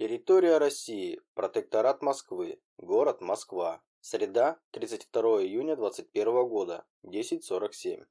Территория России. Протекторат Москвы. Город Москва. Среда, 32 июня 21 года, 10.47.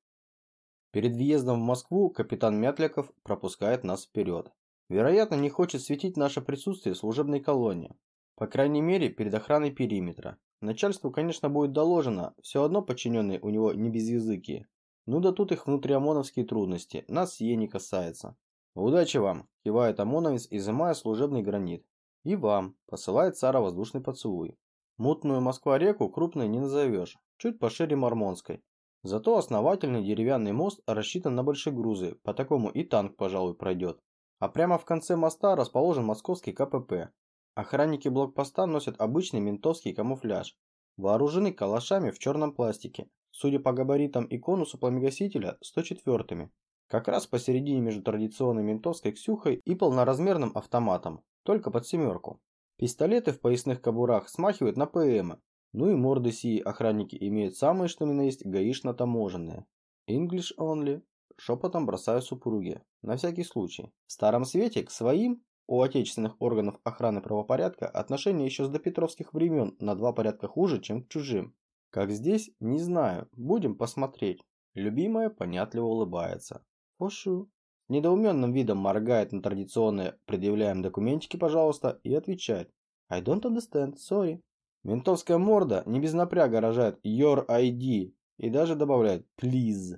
Перед въездом в Москву капитан Мятляков пропускает нас вперед. Вероятно, не хочет светить наше присутствие в служебной колонии. По крайней мере, перед охраной периметра. Начальству, конечно, будет доложено, все одно подчиненные у него не без языки. Ну да тут их внутриомоновские трудности, нас сие не касается. «Удачи вам!» – кивает ОМОНовец, изымая служебный гранит. «И вам!» – посылает Сара воздушный поцелуй. Мутную Москва-реку крупной не назовешь, чуть пошире Мормонской. Зато основательный деревянный мост рассчитан на большие грузы, по такому и танк, пожалуй, пройдет. А прямо в конце моста расположен московский КПП. Охранники блокпоста носят обычный ментовский камуфляж. Вооружены калашами в черном пластике. Судя по габаритам и конусу пламегасителя, 104-ми. Как раз посередине между традиционной ментовской Ксюхой и полноразмерным автоматом, только под семерку. Пистолеты в поясных кобурах смахивают на ПМ. Ну и морды сии охранники имеют самые что ни на есть гаишно-таможенные. English only. Шепотом бросаю супруге. На всякий случай. В старом свете к своим у отечественных органов охраны правопорядка отношения еще с допетровских времен на два порядка хуже, чем к чужим. Как здесь, не знаю. Будем посмотреть. Любимая понятливо улыбается. Пошу. Недоуменным видом моргает на традиционное «предъявляем документики, пожалуйста» и отвечает «I don't understand, sorry». Ментовская морда не без напряга рожает «Your ID» и даже добавляет «Please».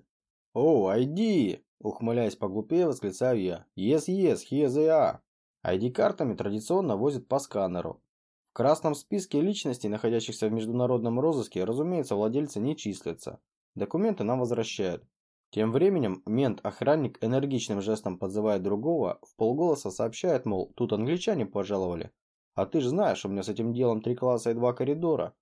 «О, oh, ID!» – ухмыляясь поглупее, восклицаю я. «Yes, yes, here they are». ID-картами традиционно возят по сканеру. В красном списке личностей, находящихся в международном розыске, разумеется, владельцы не числятся. Документы нам возвращают. Тем временем мент-охранник энергичным жестом подзывает другого, в полголоса сообщает, мол, тут англичане пожаловали. А ты же знаешь, у меня с этим делом три класса и два коридора.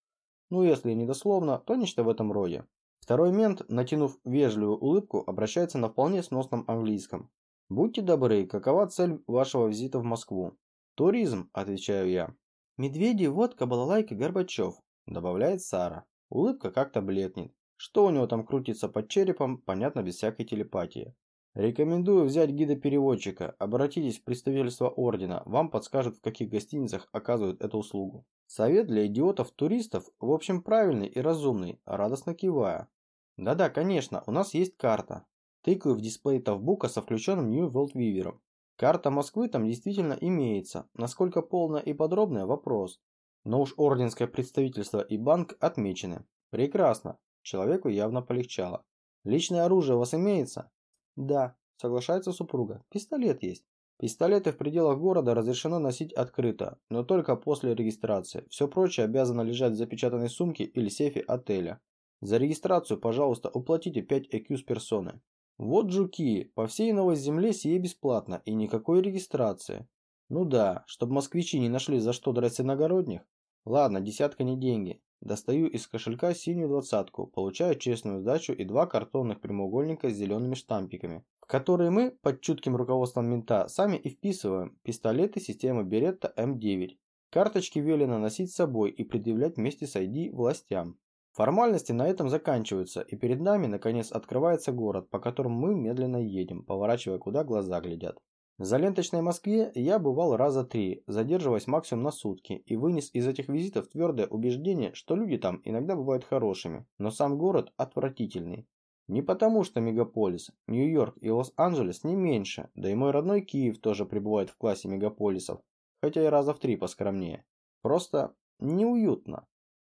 Ну, если не дословно, то нечто в этом роде. Второй мент, натянув вежливую улыбку, обращается на вполне сносном английском. «Будьте добры, какова цель вашего визита в Москву?» «Туризм», – отвечаю я. «Медведи, водка, балалайка, Горбачев», – добавляет Сара. Улыбка как-то блекнет. Что у него там крутится под черепом, понятно без всякой телепатии. Рекомендую взять гида-переводчика. Обратитесь в представительство ордена, вам подскажут, в каких гостиницах оказывают эту услугу. Совет для идиотов-туристов, в общем, правильный и разумный, радостно кивая. Да-да, конечно, у нас есть карта. Тыкаю в дисплей Тавбука со включенным New World Viewer. Карта Москвы там действительно имеется. Насколько полная и подробная – вопрос. Но уж орденское представительство и банк отмечены. Прекрасно. Человеку явно полегчало. «Личное оружие у вас имеется?» «Да», – соглашается супруга. «Пистолет есть». Пистолеты в пределах города разрешено носить открыто, но только после регистрации. Все прочее обязано лежать в запечатанной сумке или сейфе отеля. За регистрацию, пожалуйста, уплатите 5 ЭКЮ с персоны. Вот жуки, по всей новой земле сие бесплатно и никакой регистрации. Ну да, чтобы москвичи не нашли за что драть иногородних. Ладно, десятка не деньги. Достаю из кошелька синюю двадцатку, получаю честную сдачу и два картонных прямоугольника с зелеными штампиками, в которые мы, под чутким руководством мента, сами и вписываем пистолеты системы Беретта М9. Карточки велено носить с собой и предъявлять вместе с ID властям. Формальности на этом заканчиваются, и перед нами наконец открывается город, по которому мы медленно едем, поворачивая куда глаза глядят. За ленточной Москве я бывал раза три, задерживаясь максимум на сутки, и вынес из этих визитов твердое убеждение, что люди там иногда бывают хорошими, но сам город отвратительный. Не потому что мегаполис, Нью-Йорк и Лос-Анджелес не меньше, да и мой родной Киев тоже пребывает в классе мегаполисов, хотя и раза в три поскромнее. Просто неуютно.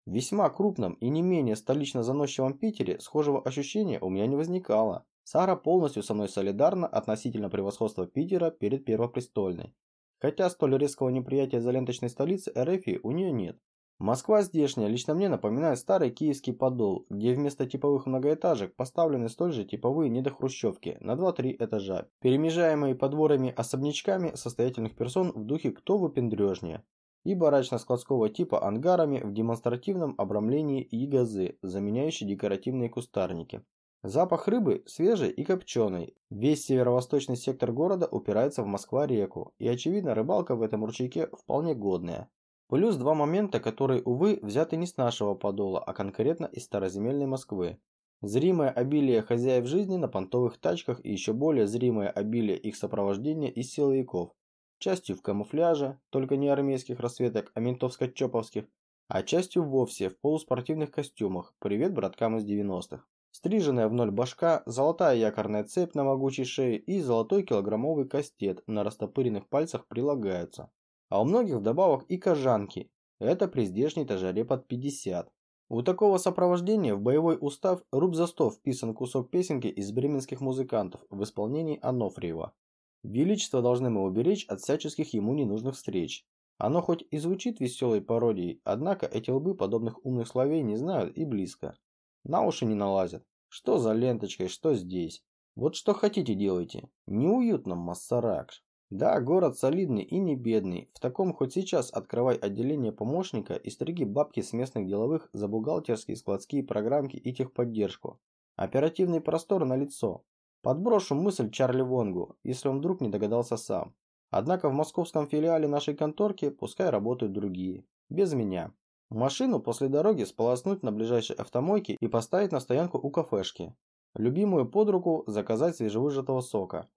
В весьма крупном и не менее столично заносчивом Питере схожего ощущения у меня не возникало. Сара полностью со мной солидарна относительно превосходства Питера перед Первопрестольной. Хотя столь резкого неприятия за ленточной столицы РФ у нее нет. Москва здешняя лично мне напоминает старый киевский подол, где вместо типовых многоэтажек поставлены столь же типовые недохрущевки на 2-3 этажа, перемежаемые подворами особнячками состоятельных персон в духе «кто выпендрежнее» и барачно-складского типа ангарами в демонстративном обрамлении ягозы, заменяющие декоративные кустарники. Запах рыбы свежий и копченый. Весь северо-восточный сектор города упирается в Москва-реку, и очевидно рыбалка в этом ручейке вполне годная. Плюс два момента, которые, увы, взяты не с нашего подола, а конкретно из староземельной Москвы. Зримое обилие хозяев жизни на понтовых тачках и еще более зримое обилие их сопровождения из силовиков. частью в камуфляже, только не армейских расцветок, а ментовско-чоповских, а частью вовсе в полуспортивных костюмах, привет браткам из 90-х. Стриженная в ноль башка, золотая якорная цепь на могучей шее и золотой килограммовый кастет на растопыренных пальцах прилагаются. А у многих вдобавок и кожанки, это при здешней-то жаре под 50. У такого сопровождения в боевой устав руб за сто вписан кусок песенки из бременских музыкантов в исполнении Анофриева. Величество должны мы уберечь от всяческих ему ненужных встреч. Оно хоть и звучит веселой пародией, однако эти лбы подобных умных словей не знают и близко. На уши не налазят. Что за ленточкой, что здесь. Вот что хотите делайте. Неуютно, Массаракш. Да, город солидный и не бедный. В таком хоть сейчас открывай отделение помощника и стриги бабки с местных деловых за бухгалтерские, складские программки и техподдержку. Оперативный простор на лицо. Подброшу мысль Чарли Вонгу, если он вдруг не догадался сам. Однако в московском филиале нашей конторки пускай работают другие. Без меня. Машину после дороги сполоснуть на ближайшей автомойке и поставить на стоянку у кафешки. Любимую под руку заказать свежевыжатого сока.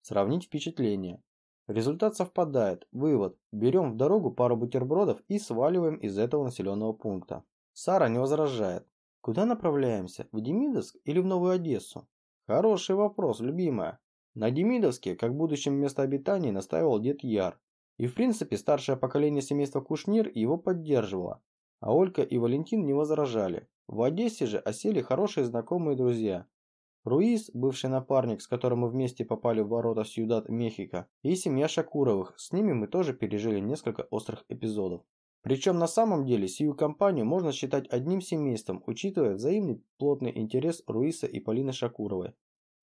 Сравнить впечатления. Результат совпадает. Вывод. Берем в дорогу пару бутербродов и сваливаем из этого населенного пункта. Сара не возражает. Куда направляемся? В Демидовск или в Новую Одессу? Хороший вопрос, любимая. На Демидовске, как будущем место обитания, настаивал дед Яр. И в принципе старшее поколение семейства Кушнир его поддерживало. А Олька и Валентин не возражали. В Одессе же осели хорошие знакомые друзья. Руис, бывший напарник, с которым мы вместе попали в ворота Сьюдад Мехико, и семья Шакуровых, с ними мы тоже пережили несколько острых эпизодов. Причем на самом деле сию компанию можно считать одним семейством, учитывая взаимный плотный интерес Руиса и Полины Шакуровой.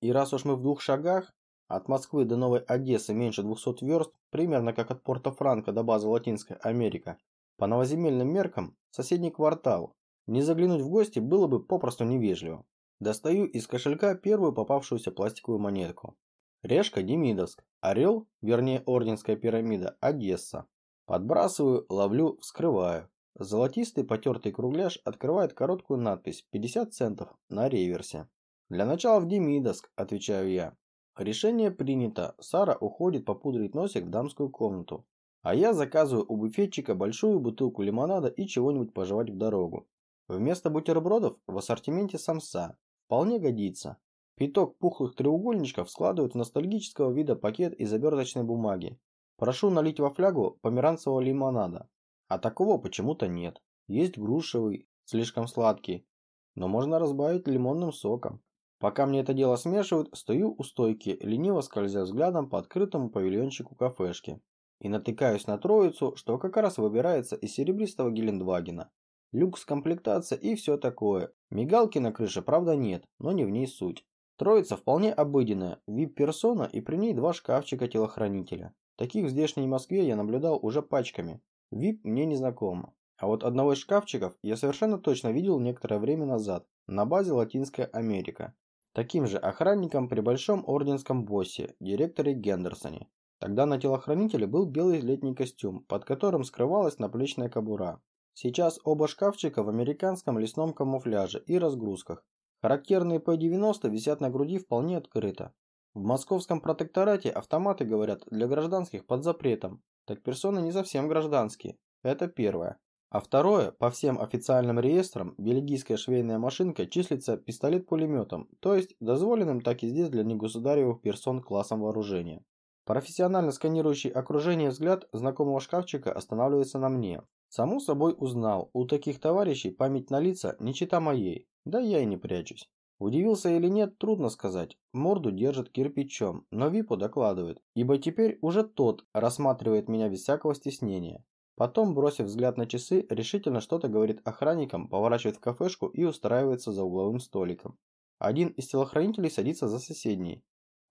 И раз уж мы в двух шагах, от Москвы до Новой Одессы меньше 200 верст, примерно как от Порто-Франко до базы Латинская Америка, по новоземельным меркам соседний квартал. Не заглянуть в гости было бы попросту невежливо. Достаю из кошелька первую попавшуюся пластиковую монетку. Решка Демидовск, Орел, вернее Орденская пирамида, Одесса. Подбрасываю, ловлю, вскрываю. Золотистый потертый кругляш открывает короткую надпись 50 центов на реверсе. Для начала в Демидовск, отвечаю я. Решение принято. Сара уходит попудрить носик в дамскую комнату. А я заказываю у буфетчика большую бутылку лимонада и чего-нибудь пожевать в дорогу. Вместо бутербродов в ассортименте самса. Вполне годится. Пяток пухлых треугольничков складывают в ностальгического вида пакет из оберточной бумаги. Прошу налить во флягу померанцевого лимонада. А такого почему-то нет. Есть грушевый, слишком сладкий. Но можно разбавить лимонным соком. Пока мне это дело смешивают, стою у стойки, лениво скользя взглядом по открытому павильончику кафешки. И натыкаюсь на троицу, что как раз выбирается из серебристого Гелендвагена люкс комплектация и все такое. Мигалки на крыше, правда, нет, но не в ней суть. Троица вполне обыденная, вип-персона и при ней два шкафчика-телохранителя. Таких в здешней Москве я наблюдал уже пачками. Вип мне не знакомо. А вот одного из шкафчиков я совершенно точно видел некоторое время назад на базе Латинская Америка. Таким же охранником при большом орденском боссе, директоре Гендерсоне. Тогда на телохранителе был белый летний костюм, под которым скрывалась наплечная кобура. Сейчас оба шкафчика в американском лесном камуфляже и разгрузках. Характерные П-90 висят на груди вполне открыто. В московском протекторате автоматы, говорят, для гражданских под запретом. Так персоны не совсем гражданские. Это первое. А второе, по всем официальным реестрам, бельгийская швейная машинка числится пистолет-пулеметом, то есть дозволенным так и здесь для негосударевых персон классом вооружения. Профессионально сканирующий окружение взгляд знакомого шкафчика останавливается на мне. Само собой узнал, у таких товарищей память на лица не чита моей, да я и не прячусь. Удивился или нет, трудно сказать. Морду держит кирпичом, но Випу докладывает, ибо теперь уже тот рассматривает меня без всякого стеснения. Потом, бросив взгляд на часы, решительно что-то говорит охранникам, поворачивает в кафешку и устраивается за угловым столиком. Один из телохранителей садится за соседний,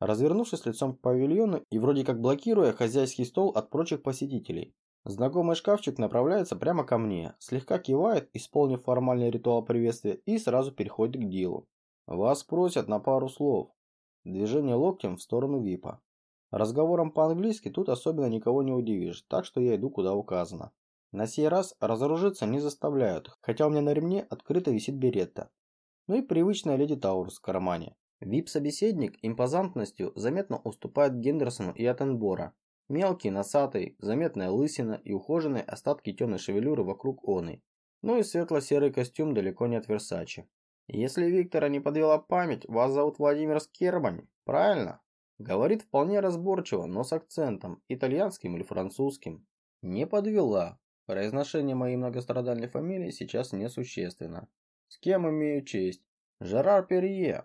развернувшись лицом к павильону и вроде как блокируя хозяйский стол от прочих посетителей. Знакомый шкафчик направляется прямо ко мне, слегка кивает, исполнив формальный ритуал приветствия и сразу переходит к делу. Вас просят на пару слов. Движение локтем в сторону ВИПа. Разговором по-английски тут особенно никого не удивишь, так что я иду куда указано. На сей раз разоружиться не заставляют, хотя у меня на ремне открыто висит беретта. Ну и привычная леди Таурус в кармане. Вип-собеседник импозантностью заметно уступает Гендерсону и Аттенбора. Мелкий, носатый, заметная лысина и ухоженные остатки темной шевелюры вокруг оны. Ну и светло-серый костюм далеко не от Версачи. Если Виктора не подвела память, вас зовут Владимир Скербань, правильно? Говорит вполне разборчиво, но с акцентом, итальянским или французским. Не подвела. Произношение моей многострадальной фамилии сейчас несущественно. С кем имею честь? Жерар Перье.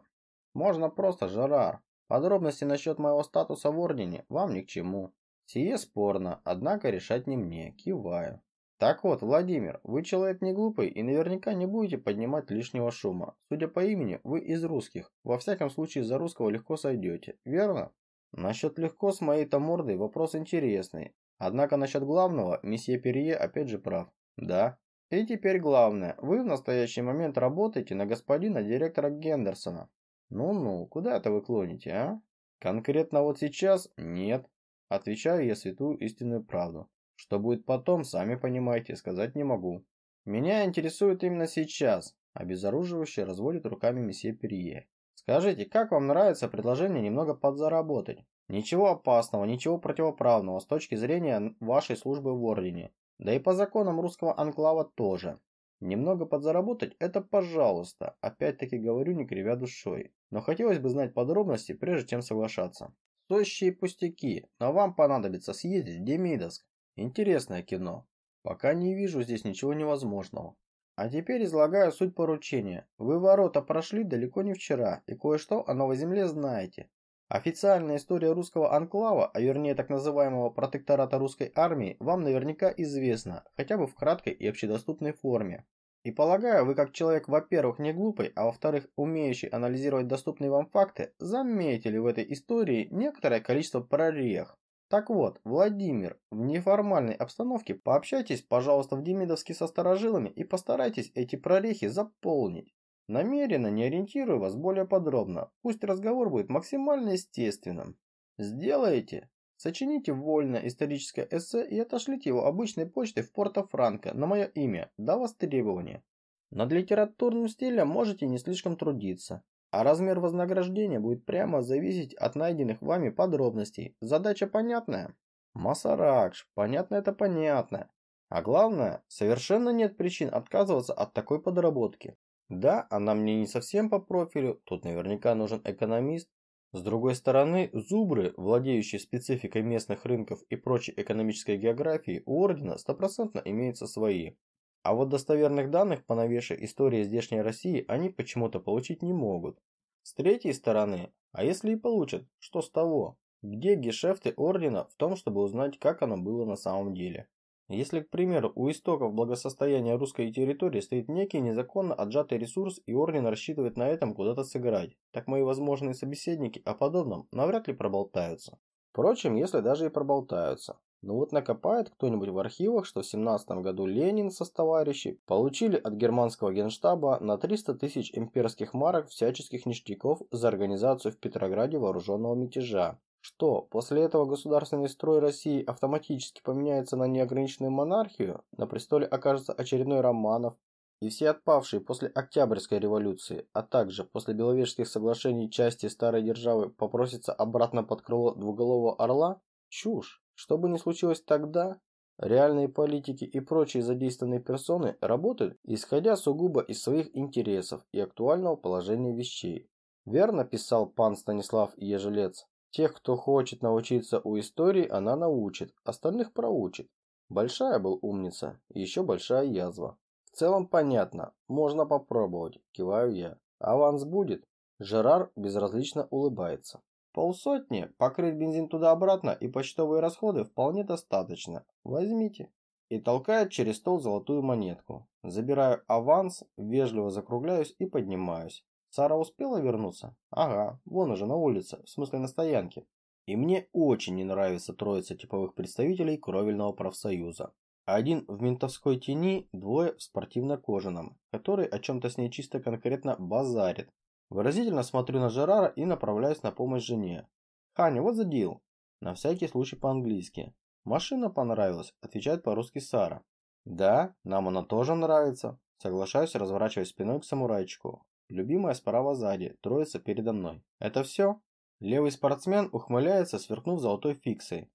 Можно просто Жерар. Подробности насчет моего статуса в Ордене вам ни к чему. Сие спорно, однако решать не мне. Киваю. Так вот, Владимир, вы человек не глупый и наверняка не будете поднимать лишнего шума. Судя по имени, вы из русских. Во всяком случае, за русского легко сойдете, верно? Насчет легко с моей-то мордой вопрос интересный. Однако насчет главного, месье Перье опять же прав. Да. И теперь главное, вы в настоящий момент работаете на господина директора Гендерсона. Ну-ну, куда это вы клоните, а? Конкретно вот сейчас нет. Отвечаю я святую истинную правду. Что будет потом, сами понимаете, сказать не могу. Меня интересует именно сейчас, обезоруживающе разводит руками месье Перье. Скажите, как вам нравится предложение немного подзаработать? Ничего опасного, ничего противоправного с точки зрения вашей службы в Ордене. Да и по законам русского анклава тоже. Немного подзаработать – это пожалуйста. Опять-таки говорю, не кривя душой. Но хотелось бы знать подробности, прежде чем соглашаться. Сущие пустяки, но вам понадобится съездить в Демидовск, Интересное кино. Пока не вижу здесь ничего невозможного. А теперь излагаю суть поручения. Вы ворота прошли далеко не вчера, и кое-что о Новой Земле знаете. Официальная история русского анклава, а вернее так называемого протектората русской армии, вам наверняка известна, хотя бы в краткой и общедоступной форме. И полагаю, вы как человек, во-первых, не глупый, а во-вторых, умеющий анализировать доступные вам факты, заметили в этой истории некоторое количество прорех, так вот, Владимир, в неформальной обстановке пообщайтесь, пожалуйста, в Демидовске со старожилами и постарайтесь эти прорехи заполнить. Намеренно не ориентирую вас более подробно, пусть разговор будет максимально естественным. Сделаете? Сочините вольное историческое эссе и отошлите его обычной почтой в Порто-Франко на мое имя, до востребования. Над литературным стилем можете не слишком трудиться. А размер вознаграждения будет прямо зависеть от найденных вами подробностей. Задача понятная? Масаракш, понятно это понятно. А главное, совершенно нет причин отказываться от такой подработки. Да, она мне не совсем по профилю, тут наверняка нужен экономист. С другой стороны, зубры, владеющие спецификой местных рынков и прочей экономической географии, у Ордена стопроцентно имеются свои. А вот достоверных данных по новейшей истории здешней России они почему-то получить не могут. С третьей стороны, а если и получат, что с того? Где гешефты Ордена в том, чтобы узнать, как оно было на самом деле? Если, к примеру, у истоков благосостояния русской территории стоит некий незаконно отжатый ресурс и Орден рассчитывает на этом куда-то сыграть, так мои возможные собеседники о подобном навряд ли проболтаются. Впрочем, если даже и проболтаются, ну вот накопает кто-нибудь в архивах, что в 17 году Ленин со товарищи получили от германского генштаба на 300 тысяч имперских марок всяческих ништяков за организацию в Петрограде вооруженного мятежа. Что, после этого государственный строй России автоматически поменяется на неограниченную монархию, на престоле окажется очередной Романов, и все отпавшие после Октябрьской революции, а также после Беловежских соглашений части старой державы попросятся обратно под крыло двуголового орла? Чушь. Что бы ни случилось тогда, реальные политики и прочие задействованные персоны работают, исходя сугубо из своих интересов и актуального положения вещей. Верно писал пан Станислав Ежелец. Тех, кто хочет научиться у истории, она научит, остальных проучит. Большая был умница, еще большая язва. В целом понятно, можно попробовать, киваю я. Аванс будет? Жерар безразлично улыбается. Полсотни, покрыть бензин туда-обратно и почтовые расходы вполне достаточно. Возьмите. И толкает через стол золотую монетку. Забираю аванс, вежливо закругляюсь и поднимаюсь. Сара успела вернуться? Ага, вон уже на улице, в смысле на стоянке. И мне очень не нравится троица типовых представителей кровельного профсоюза. Один в ментовской тени, двое в спортивно-кожаном, который о чем-то с ней чисто конкретно базарит, Выразительно смотрю на Жерара и направляюсь на помощь жене. «Ханя, вот за дел!» На всякий случай по-английски. «Машина понравилась», отвечает по-русски Сара. «Да, нам она тоже нравится». Соглашаюсь, разворачиваясь спиной к самурайчику. Любимая справа сзади, троица передо мной. «Это все?» Левый спортсмен ухмыляется, сверкнув золотой фиксой.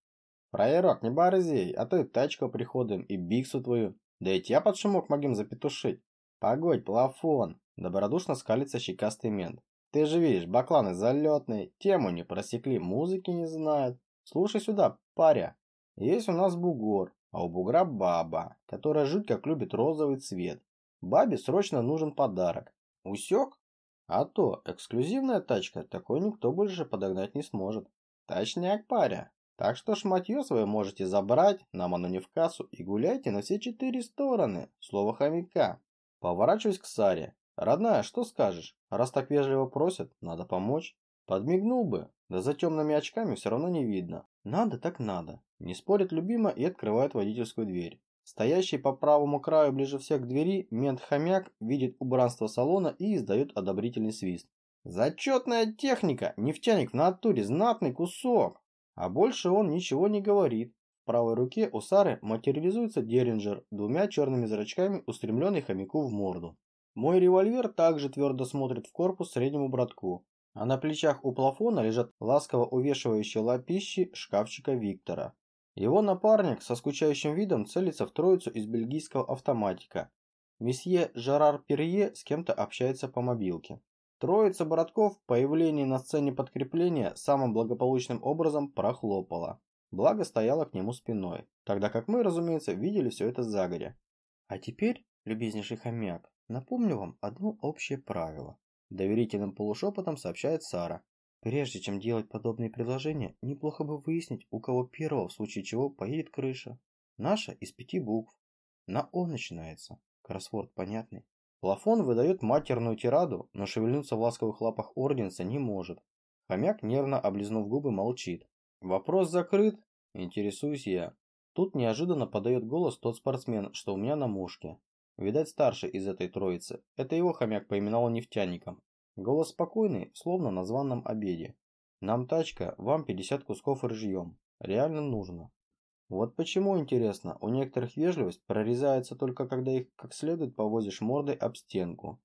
Проерок, не борзей, а то и тачку приходим, и биксу твою. Да и тебя под шумок могим запетушить. Погодь, плафон. Добродушно скалится щекастый мент. Ты же видишь, бакланы залетные, тему не просекли, музыки не знают. Слушай сюда, паря. Есть у нас бугор, а у бугра баба, которая жуть как любит розовый цвет. Бабе срочно нужен подарок. Усек? А то, эксклюзивная тачка, такой никто больше подогнать не сможет. Точняк, паря. Так что шматье свое можете забрать, нам оно не в кассу, и гуляйте на все четыре стороны. Слово хомяка. Поворачиваюсь к Саре. Родная, что скажешь? Раз так вежливо просят, надо помочь. Подмигнул бы, да за темными очками все равно не видно. Надо так надо. Не спорит любима и открывает водительскую дверь. Стоящий по правому краю ближе всех к двери, мент-хомяк видит убранство салона и издает одобрительный свист. Зачетная техника, нефтяник в натуре, знатный кусок. А больше он ничего не говорит. В правой руке у Сары материализуется Деринджер, двумя черными зрачками, устремленный хомяку в морду. Мой револьвер также твердо смотрит в корпус среднему братку, а на плечах у плафона лежат ласково увешивающие лапищи шкафчика Виктора. Его напарник со скучающим видом целится в троицу из бельгийского автоматика. Месье Жерар Перье с кем-то общается по мобилке. Троица братков в появлении на сцене подкрепления самым благополучным образом прохлопала. Благо стояла к нему спиной, тогда как мы, разумеется, видели все это загоря. А теперь, любезнейший хомяк, напомню вам одно общее правило. Доверительным полушепотом сообщает Сара. Прежде чем делать подобные предложения, неплохо бы выяснить, у кого первого, в случае чего, поедет крыша. Наша из пяти букв. На О начинается. Кроссворд понятный. Плафон выдает матерную тираду, но шевельнуться в ласковых лапах Орденса не может. Хомяк, нервно облизнув губы, молчит. Вопрос закрыт, интересуюсь я. Тут неожиданно подает голос тот спортсмен, что у меня на мушке. Видать, старший из этой троицы. Это его хомяк поименовал нефтяником. Голос спокойный, словно на званном обеде. Нам тачка, вам 50 кусков ржьем. Реально нужно. Вот почему, интересно, у некоторых вежливость прорезается только когда их как следует повозишь мордой об стенку.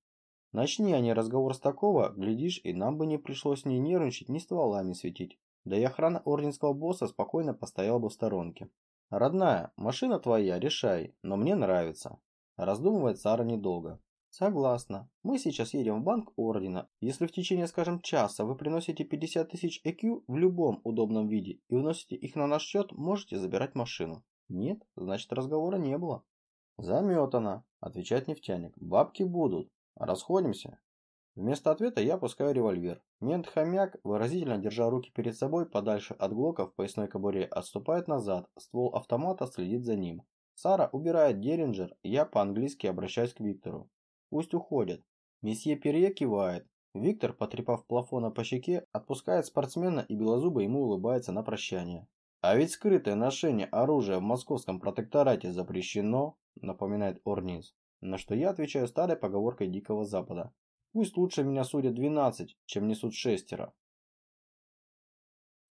Начни они разговор с такого, глядишь, и нам бы не пришлось ни нервничать, ни стволами светить. Да и охрана орденского босса спокойно постояла бы в сторонке. «Родная, машина твоя, решай, но мне нравится». Раздумывает Сара недолго. Согласна. Мы сейчас едем в банк Ордена. Если в течение, скажем, часа вы приносите 50 тысяч EQ в любом удобном виде и вносите их на наш счет, можете забирать машину. Нет, значит разговора не было. Заметано, отвечает нефтяник. Бабки будут. Расходимся. Вместо ответа я опускаю револьвер. Мент-хомяк, выразительно держа руки перед собой подальше от глока в поясной кобуре, отступает назад, ствол автомата следит за ним. Сара убирает Деринджер, я по-английски обращаюсь к Виктору. Пусть уходят. Месье Перье кивает. Виктор, потрепав плафона по щеке, отпускает спортсмена и белозубо ему улыбается на прощание. А ведь скрытое ношение оружия в московском протекторате запрещено, напоминает Орниз. На что я отвечаю старой поговоркой Дикого Запада. Пусть лучше меня судят 12, чем несут шестеро.